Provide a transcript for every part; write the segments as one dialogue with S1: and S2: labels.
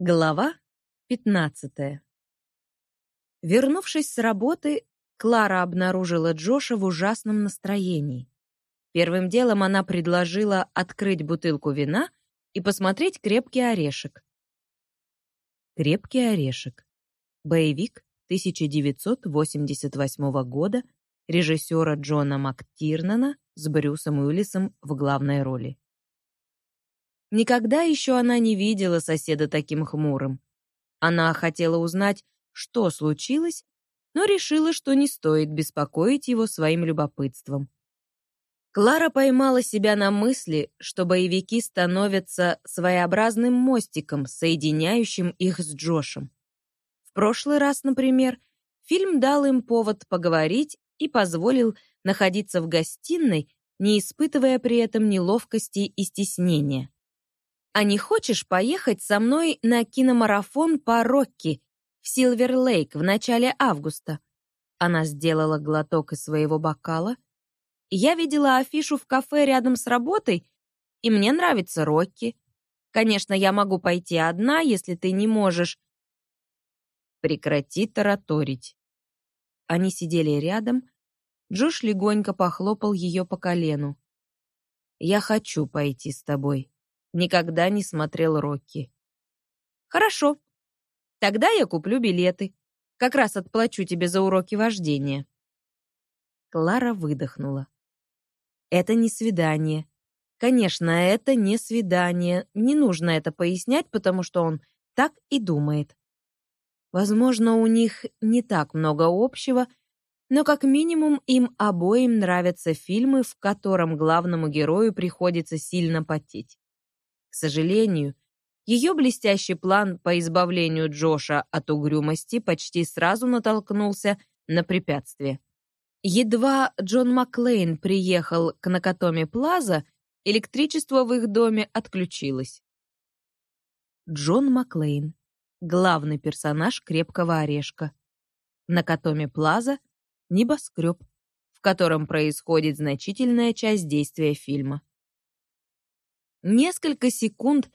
S1: Глава 15. Вернувшись с работы, Клара обнаружила Джоша в ужасном настроении. Первым делом она предложила открыть бутылку вина и посмотреть «Крепкий орешек». «Крепкий орешек» — боевик 1988 года режиссера Джона МакТирнана с Брюсом Уиллисом в главной роли. Никогда еще она не видела соседа таким хмурым. Она хотела узнать, что случилось, но решила, что не стоит беспокоить его своим любопытством. Клара поймала себя на мысли, что боевики становятся своеобразным мостиком, соединяющим их с Джошем. В прошлый раз, например, фильм дал им повод поговорить и позволил находиться в гостиной, не испытывая при этом неловкости и стеснения. А не хочешь поехать со мной на киномарафон по Рокки в Силвер-Лейк в начале августа?» Она сделала глоток из своего бокала. «Я видела афишу в кафе рядом с работой, и мне нравится Рокки. Конечно, я могу пойти одна, если ты не можешь». «Прекрати тараторить». Они сидели рядом. Джош легонько похлопал ее по колену. «Я хочу пойти с тобой». Никогда не смотрел Рокки. Хорошо. Тогда я куплю билеты. Как раз отплачу тебе за уроки вождения. Клара выдохнула. Это не свидание. Конечно, это не свидание. Не нужно это пояснять, потому что он так и думает. Возможно, у них не так много общего, но как минимум им обоим нравятся фильмы, в котором главному герою приходится сильно потеть. К сожалению, ее блестящий план по избавлению Джоша от угрюмости почти сразу натолкнулся на препятствие. Едва Джон Маклейн приехал к Накатоме Плаза, электричество в их доме отключилось. Джон Маклейн, главный персонаж «Крепкого орешка». Накатоме Плаза — небоскреб, в котором происходит значительная часть действия фильма. Несколько секунд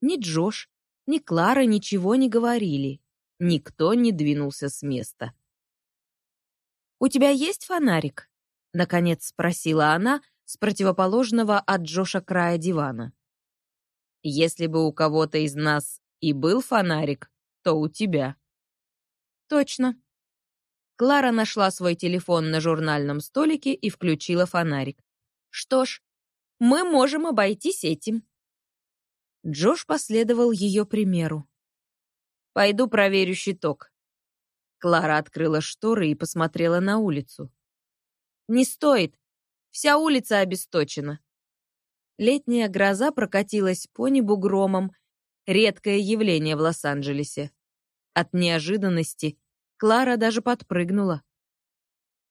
S1: ни Джош, ни Клара ничего не говорили. Никто не двинулся с места. «У тебя есть фонарик?» — наконец спросила она с противоположного от Джоша края дивана. «Если бы у кого-то из нас и был фонарик, то у тебя». «Точно». Клара нашла свой телефон на журнальном столике и включила фонарик. «Что ж, мы можем обойтись этим». Джош последовал ее примеру. «Пойду проверю щиток». Клара открыла шторы и посмотрела на улицу. «Не стоит. Вся улица обесточена». Летняя гроза прокатилась по небу громом, редкое явление в Лос-Анджелесе. От неожиданности Клара даже подпрыгнула.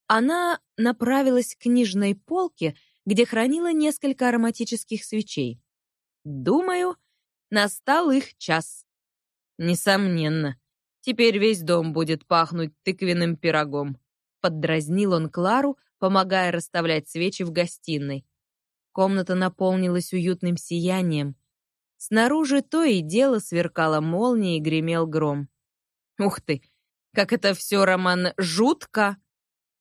S1: Она направилась к книжной полке, где хранила несколько ароматических свечей. Думаю, настал их час. Несомненно. Теперь весь дом будет пахнуть тыквенным пирогом. Поддразнил он Клару, помогая расставлять свечи в гостиной. Комната наполнилась уютным сиянием. Снаружи то и дело сверкала молния и гремел гром. Ух ты, как это все, Роман, жутко!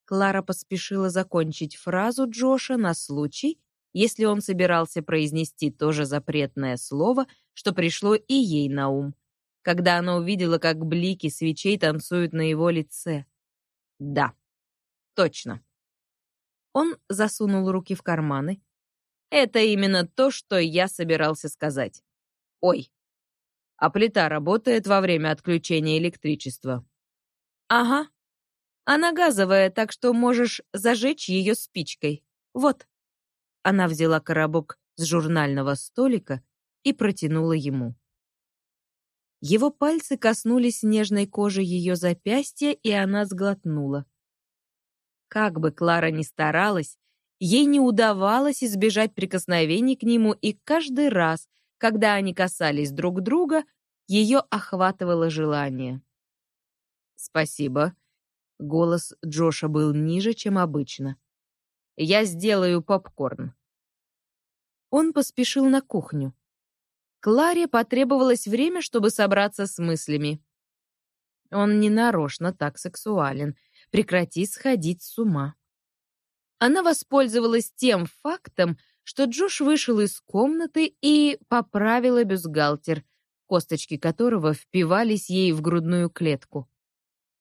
S1: Клара поспешила закончить фразу Джоша на случай, если он собирался произнести то же запретное слово, что пришло и ей на ум, когда она увидела, как блики свечей танцуют на его лице. Да, точно. Он засунул руки в карманы. Это именно то, что я собирался сказать. Ой, а плита работает во время отключения электричества. Ага, она газовая, так что можешь зажечь ее спичкой. Вот». Она взяла коробок с журнального столика и протянула ему. Его пальцы коснулись нежной кожи ее запястья, и она сглотнула. Как бы Клара ни старалась, ей не удавалось избежать прикосновений к нему, и каждый раз, когда они касались друг друга, ее охватывало желание. «Спасибо», Голос Джоша был ниже, чем обычно. «Я сделаю попкорн». Он поспешил на кухню. Кларе потребовалось время, чтобы собраться с мыслями. Он не нарочно так сексуален. Прекрати сходить с ума. Она воспользовалась тем фактом, что Джош вышел из комнаты и поправила бюстгальтер, косточки которого впивались ей в грудную клетку.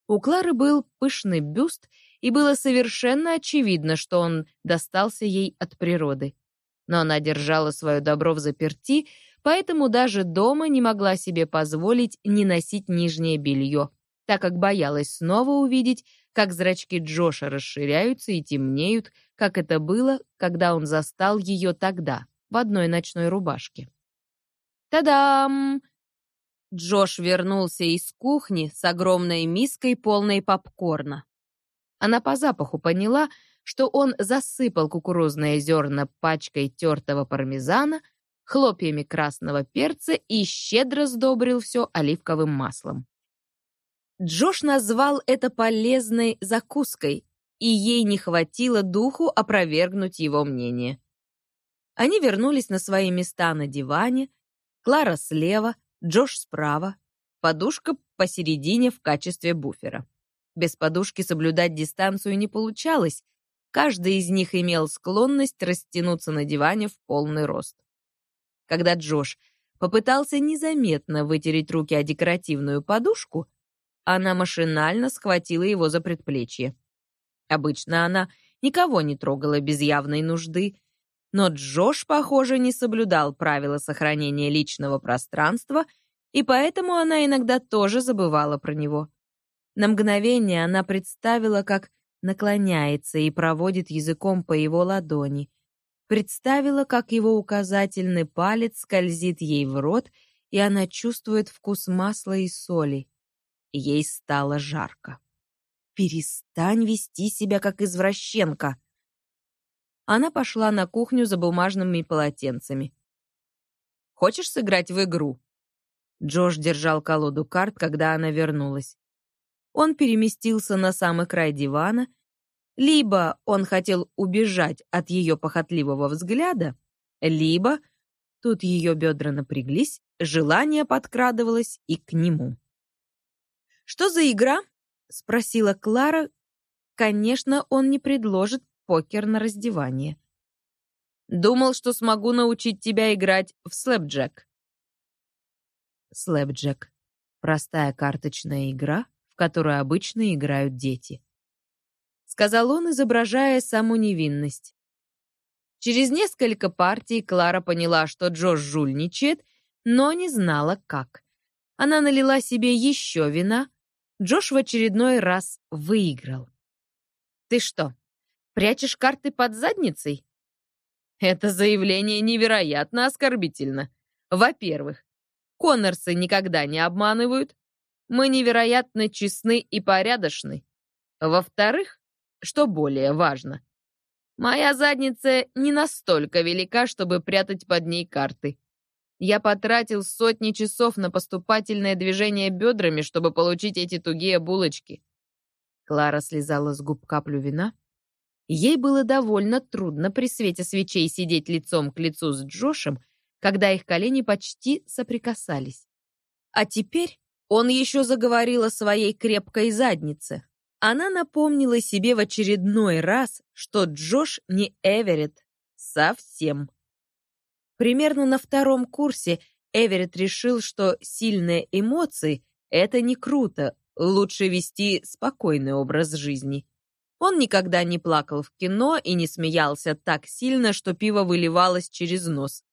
S1: У Клары был пышный бюст, и было совершенно очевидно, что он достался ей от природы. Но она держала свое добро в заперти, поэтому даже дома не могла себе позволить не носить нижнее белье, так как боялась снова увидеть, как зрачки Джоша расширяются и темнеют, как это было, когда он застал ее тогда, в одной ночной рубашке. «Та-дам!» Джош вернулся из кухни с огромной миской, полной попкорна. Она по запаху поняла, что он засыпал кукурузные зерна пачкой тертого пармезана, хлопьями красного перца и щедро сдобрил все оливковым маслом. Джош назвал это полезной закуской, и ей не хватило духу опровергнуть его мнение. Они вернулись на свои места на диване, Клара слева, Джош справа, подушка посередине в качестве буфера. Без подушки соблюдать дистанцию не получалось, каждый из них имел склонность растянуться на диване в полный рост. Когда Джош попытался незаметно вытереть руки о декоративную подушку, она машинально схватила его за предплечье. Обычно она никого не трогала без явной нужды, но Джош, похоже, не соблюдал правила сохранения личного пространства, и поэтому она иногда тоже забывала про него. На мгновение она представила, как наклоняется и проводит языком по его ладони. Представила, как его указательный палец скользит ей в рот, и она чувствует вкус масла и соли. Ей стало жарко. «Перестань вести себя как извращенка!» Она пошла на кухню за бумажными полотенцами. «Хочешь сыграть в игру?» Джош держал колоду карт, когда она вернулась. Он переместился на самый край дивана. Либо он хотел убежать от ее похотливого взгляда, либо, тут ее бедра напряглись, желание подкрадывалось и к нему. «Что за игра?» — спросила Клара. Конечно, он не предложит покер на раздевание. Думал, что смогу научить тебя играть в слэпджек. Слэпджек — простая карточная игра, в которую обычно играют дети. Сказал он, изображая саму невинность. Через несколько партий Клара поняла, что Джош жульничает, но не знала, как. Она налила себе еще вина. Джош в очередной раз выиграл. «Ты что, Прячешь карты под задницей? Это заявление невероятно оскорбительно. Во-первых, Коннорсы никогда не обманывают. Мы невероятно честны и порядочны. Во-вторых, что более важно, моя задница не настолько велика, чтобы прятать под ней карты. Я потратил сотни часов на поступательное движение бедрами, чтобы получить эти тугие булочки. Клара слезала с губ каплю вина, Ей было довольно трудно при свете свечей сидеть лицом к лицу с Джошем, когда их колени почти соприкасались. А теперь он еще заговорил о своей крепкой заднице. Она напомнила себе в очередной раз, что Джош не Эверетт. Совсем. Примерно на втором курсе Эверетт решил, что сильные эмоции — это не круто, лучше вести спокойный образ жизни. Он никогда не плакал в кино и не смеялся так сильно, что пиво выливалось через нос.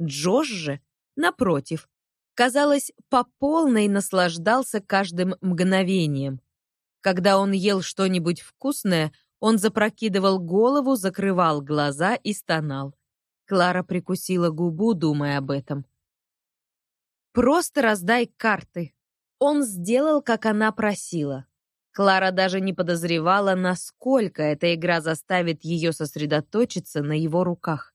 S1: Джош же, напротив, казалось, по полной наслаждался каждым мгновением. Когда он ел что-нибудь вкусное, он запрокидывал голову, закрывал глаза и стонал. Клара прикусила губу, думая об этом. «Просто раздай карты». Он сделал, как она просила. Клара даже не подозревала, насколько эта игра заставит ее сосредоточиться на его руках.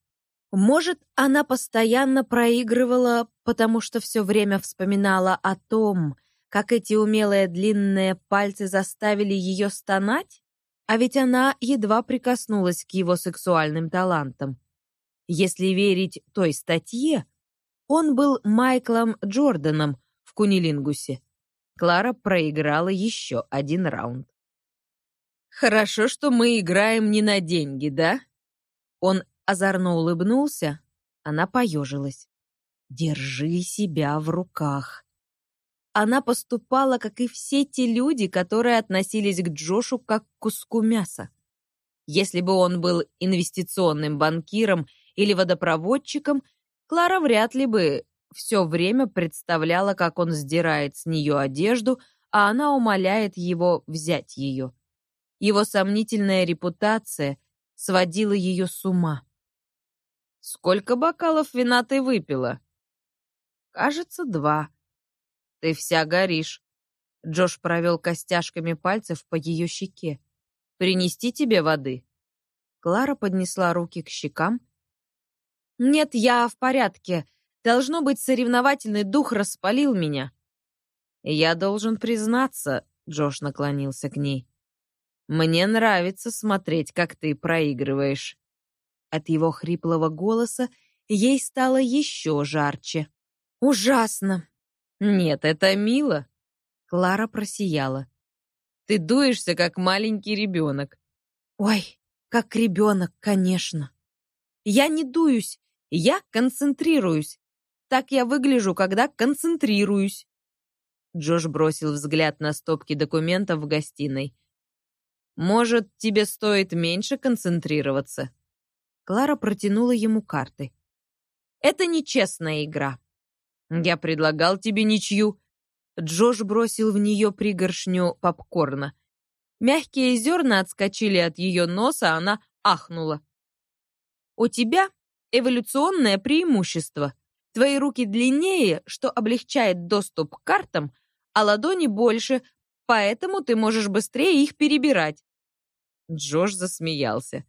S1: Может, она постоянно проигрывала, потому что все время вспоминала о том, как эти умелые длинные пальцы заставили ее стонать? А ведь она едва прикоснулась к его сексуальным талантам. Если верить той статье, Он был Майклом Джорданом в Кунилингусе. Клара проиграла еще один раунд. «Хорошо, что мы играем не на деньги, да?» Он озорно улыбнулся, она поежилась. «Держи себя в руках». Она поступала, как и все те люди, которые относились к Джошу как к куску мяса. Если бы он был инвестиционным банкиром или водопроводчиком, Клара вряд ли бы все время представляла, как он сдирает с нее одежду, а она умоляет его взять ее. Его сомнительная репутация сводила ее с ума. «Сколько бокалов вина ты выпила?» «Кажется, два». «Ты вся горишь». Джош провел костяшками пальцев по ее щеке. «Принести тебе воды?» Клара поднесла руки к щекам. «Нет, я в порядке. Должно быть, соревновательный дух распалил меня». «Я должен признаться», — Джош наклонился к ней. «Мне нравится смотреть, как ты проигрываешь». От его хриплого голоса ей стало еще жарче. «Ужасно!» «Нет, это мило!» Клара просияла. «Ты дуешься, как маленький ребенок». «Ой, как ребенок, конечно!» «Я не дуюсь, я концентрируюсь. Так я выгляжу, когда концентрируюсь». Джош бросил взгляд на стопки документов в гостиной. «Может, тебе стоит меньше концентрироваться?» Клара протянула ему карты. «Это нечестная игра». «Я предлагал тебе ничью». Джош бросил в нее пригоршню попкорна. Мягкие зерна отскочили от ее носа, она ахнула. «У тебя эволюционное преимущество. Твои руки длиннее, что облегчает доступ к картам, а ладони больше, поэтому ты можешь быстрее их перебирать. Джош засмеялся.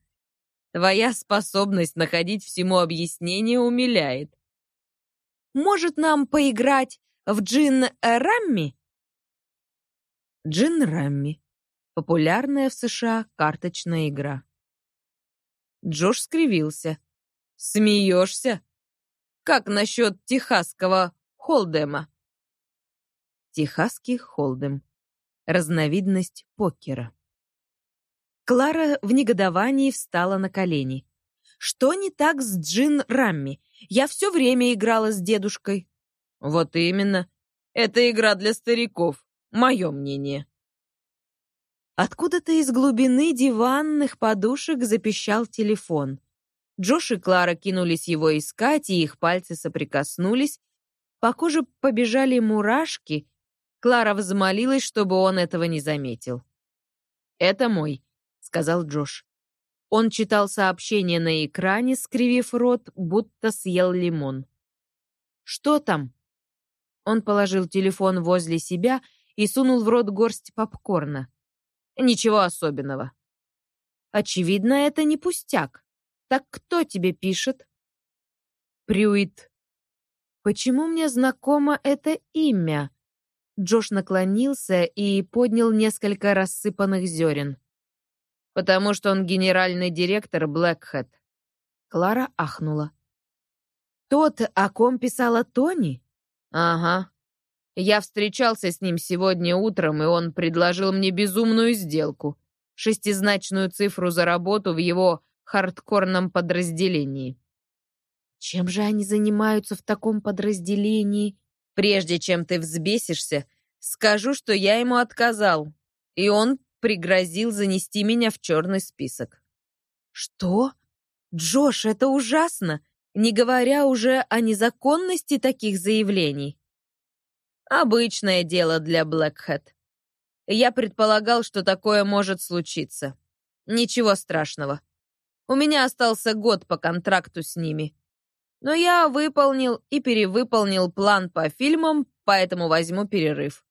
S1: Твоя способность находить всему объяснение умиляет. Может, нам поиграть в джин-рамми? Джин-рамми. Популярная в США карточная игра. Джош скривился. Смеешься? Как насчет техасского холдема? Техасский холдем. Разновидность покера. Клара в негодовании встала на колени. «Что не так с Джин Рамми? Я все время играла с дедушкой». «Вот именно. Это игра для стариков. Мое мнение». Откуда-то из глубины диванных подушек запищал телефон. Джош и Клара кинулись его искать, и их пальцы соприкоснулись. По коже побежали мурашки. Клара взмолилась, чтобы он этого не заметил. «Это мой», — сказал Джош. Он читал сообщение на экране, скривив рот, будто съел лимон. «Что там?» Он положил телефон возле себя и сунул в рот горсть попкорна. «Ничего особенного». «Очевидно, это не пустяк. Так кто тебе пишет? Прюит. Почему мне знакомо это имя? Джош наклонился и поднял несколько рассыпанных зерен. Потому что он генеральный директор Блэкхэт. Клара ахнула. Тот, о ком писала Тони? Ага. Я встречался с ним сегодня утром, и он предложил мне безумную сделку. Шестизначную цифру за работу в его хардкорном подразделении. Чем же они занимаются в таком подразделении? Прежде чем ты взбесишься, скажу, что я ему отказал, и он пригрозил занести меня в черный список. Что? Джош, это ужасно, не говоря уже о незаконности таких заявлений. Обычное дело для Блэкхэт. Я предполагал, что такое может случиться. Ничего страшного. У меня остался год по контракту с ними. Но я выполнил и перевыполнил план по фильмам, поэтому возьму перерыв.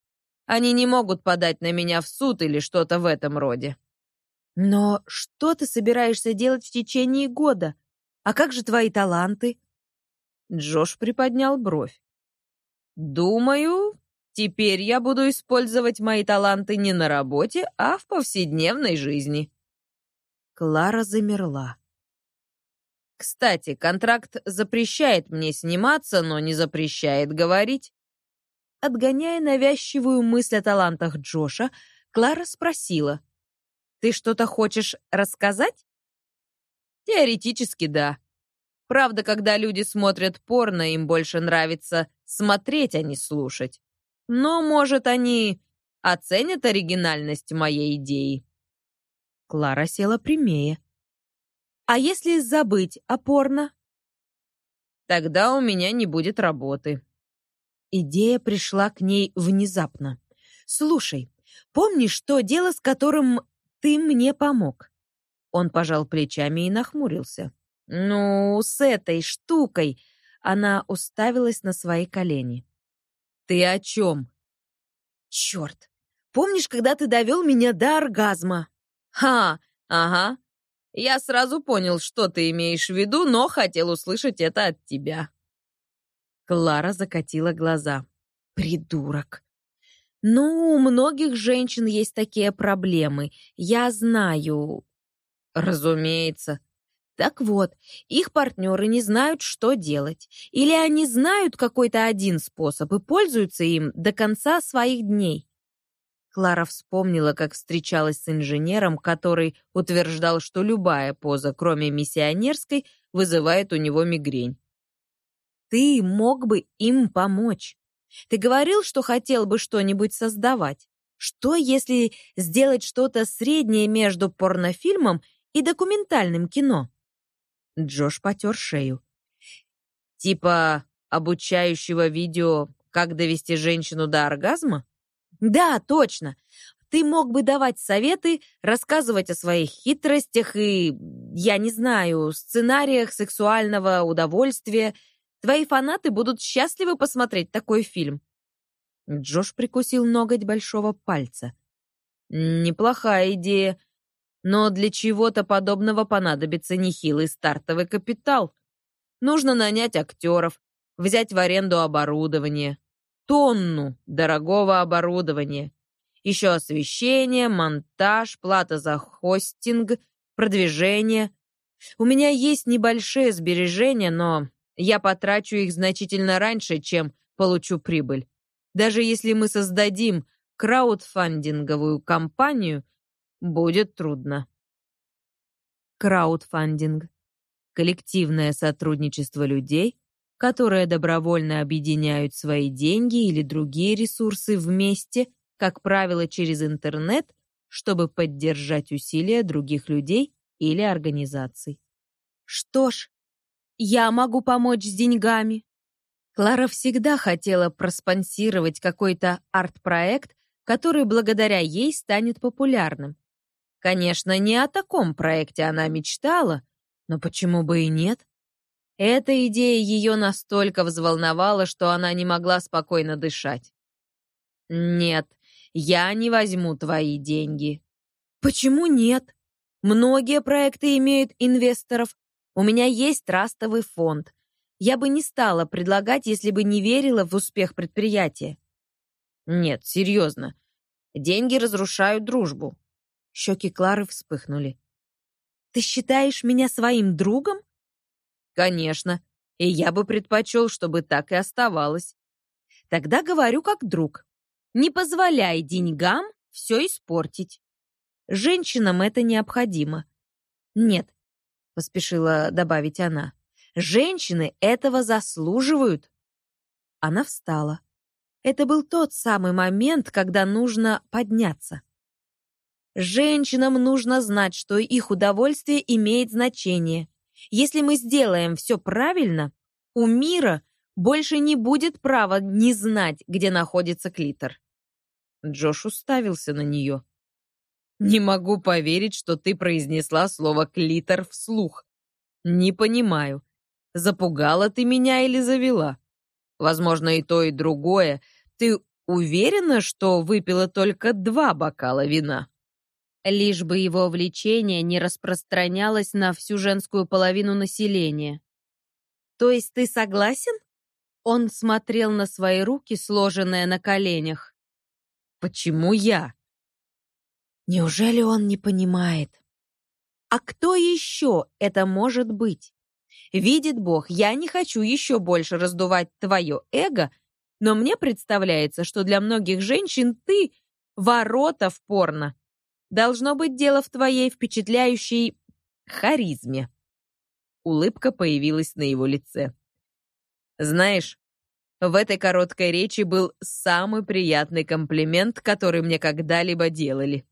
S1: Они не могут подать на меня в суд или что-то в этом роде. Но что ты собираешься делать в течение года? А как же твои таланты? Джош приподнял бровь. Думаю, теперь я буду использовать мои таланты не на работе, а в повседневной жизни. Клара замерла. Кстати, контракт запрещает мне сниматься, но не запрещает говорить. Отгоняя навязчивую мысль о талантах Джоша, Клара спросила. «Ты что-то хочешь рассказать?» «Теоретически, да. Правда, когда люди смотрят порно, им больше нравится смотреть, а не слушать. Но, может, они оценят оригинальность моей идеи». Клара села прямее. «А если забыть о порно?» «Тогда у меня не будет работы». Идея пришла к ней внезапно. «Слушай, помнишь то дело, с которым ты мне помог?» Он пожал плечами и нахмурился. «Ну, с этой штукой...» Она уставилась на свои колени. «Ты о чем?» «Черт! Помнишь, когда ты довел меня до оргазма?» «Ха! Ага. Я сразу понял, что ты имеешь в виду, но хотел услышать это от тебя». Клара закатила глаза. «Придурок!» «Ну, у многих женщин есть такие проблемы. Я знаю». «Разумеется», так вот, их партнеры не знают, что делать. Или они знают какой-то один способ и пользуются им до конца своих дней. Клара вспомнила, как встречалась с инженером, который утверждал, что любая поза, кроме миссионерской, вызывает у него мигрень. «Ты мог бы им помочь. Ты говорил, что хотел бы что-нибудь создавать. Что, если сделать что-то среднее между порнофильмом и документальным кино?» Джош потер шею. «Типа обучающего видео «Как довести женщину до оргазма»?» «Да, точно. Ты мог бы давать советы, рассказывать о своих хитростях и, я не знаю, сценариях сексуального удовольствия. Твои фанаты будут счастливы посмотреть такой фильм». Джош прикусил ноготь большого пальца. «Неплохая идея. Но для чего-то подобного понадобится нехилый стартовый капитал. Нужно нанять актеров, взять в аренду оборудование. Тонну дорогого оборудования. Еще освещение, монтаж, плата за хостинг, продвижение. У меня есть небольшие сбережения, но я потрачу их значительно раньше, чем получу прибыль. Даже если мы создадим краудфандинговую компанию, будет трудно. Краудфандинг – коллективное сотрудничество людей, которые добровольно объединяют свои деньги или другие ресурсы вместе, как правило, через интернет, чтобы поддержать усилия других людей или организаций. Что ж, я могу помочь с деньгами. Клара всегда хотела проспонсировать какой-то арт-проект, который благодаря ей станет популярным. Конечно, не о таком проекте она мечтала, но почему бы и нет? Эта идея ее настолько взволновала, что она не могла спокойно дышать. «Нет, я не возьму твои деньги». «Почему нет? Многие проекты имеют инвесторов. У меня есть трастовый фонд. Я бы не стала предлагать, если бы не верила в успех предприятия». «Нет, серьезно. Деньги разрушают дружбу. Щеки Клары вспыхнули. «Ты считаешь меня своим другом?» «Конечно. И я бы предпочел, чтобы так и оставалось. Тогда говорю как друг. Не позволяй деньгам все испортить. Женщинам это необходимо. Нет, поспешила добавить она. Женщины этого заслуживают. Она встала. Это был тот самый момент, когда нужно подняться. Женщинам нужно знать, что их удовольствие имеет значение. Если мы сделаем все правильно, у мира больше не будет права не знать, где находится клитор. Джош уставился на нее. «Не могу поверить, что ты произнесла слово «клитор» вслух. Не понимаю, запугала ты меня или завела? Возможно, и то, и другое. Ты уверена, что выпила только два бокала вина?» Лишь бы его влечение не распространялось на всю женскую половину населения. «То есть ты согласен?» Он смотрел на свои руки, сложенные на коленях. «Почему я?» Неужели он не понимает? А кто еще это может быть? Видит Бог, я не хочу еще больше раздувать твое эго, но мне представляется, что для многих женщин ты — ворота в порно. Должно быть дело в твоей впечатляющей харизме. Улыбка появилась на его лице. Знаешь, в этой короткой речи был самый приятный комплимент, который мне когда-либо делали.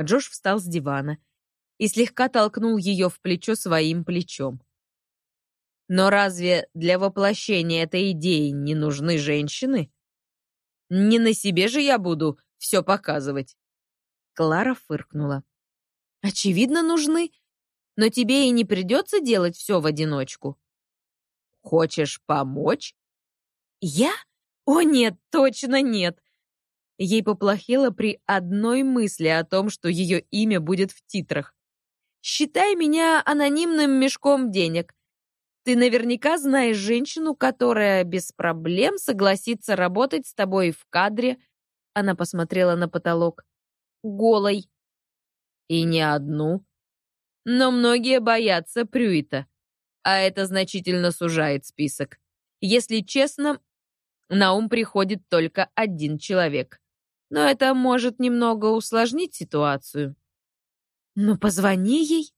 S1: Джош встал с дивана и слегка толкнул ее в плечо своим плечом. Но разве для воплощения этой идеи не нужны женщины? Не на себе же я буду все показывать. Клара фыркнула. Очевидно, нужны, но тебе и не придется делать все в одиночку. Хочешь помочь? Я? О нет, точно нет. Ей поплохело при одной мысли о том, что ее имя будет в титрах. Считай меня анонимным мешком денег. Ты наверняка знаешь женщину, которая без проблем согласится работать с тобой в кадре. Она посмотрела на потолок. Голой. И не одну. Но многие боятся Прюита. А это значительно сужает список. Если честно, на ум приходит только один человек. Но это может немного усложнить ситуацию. Ну, позвони ей.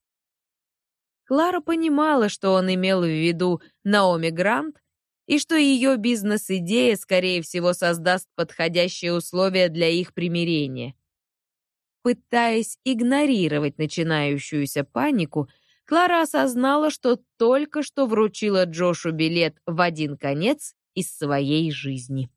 S1: Клара понимала, что он имел в виду Наоми Грант, и что ее бизнес-идея, скорее всего, создаст подходящие условия для их примирения. Пытаясь игнорировать начинающуюся панику, Клара осознала, что только что вручила Джошу билет в один конец из своей жизни.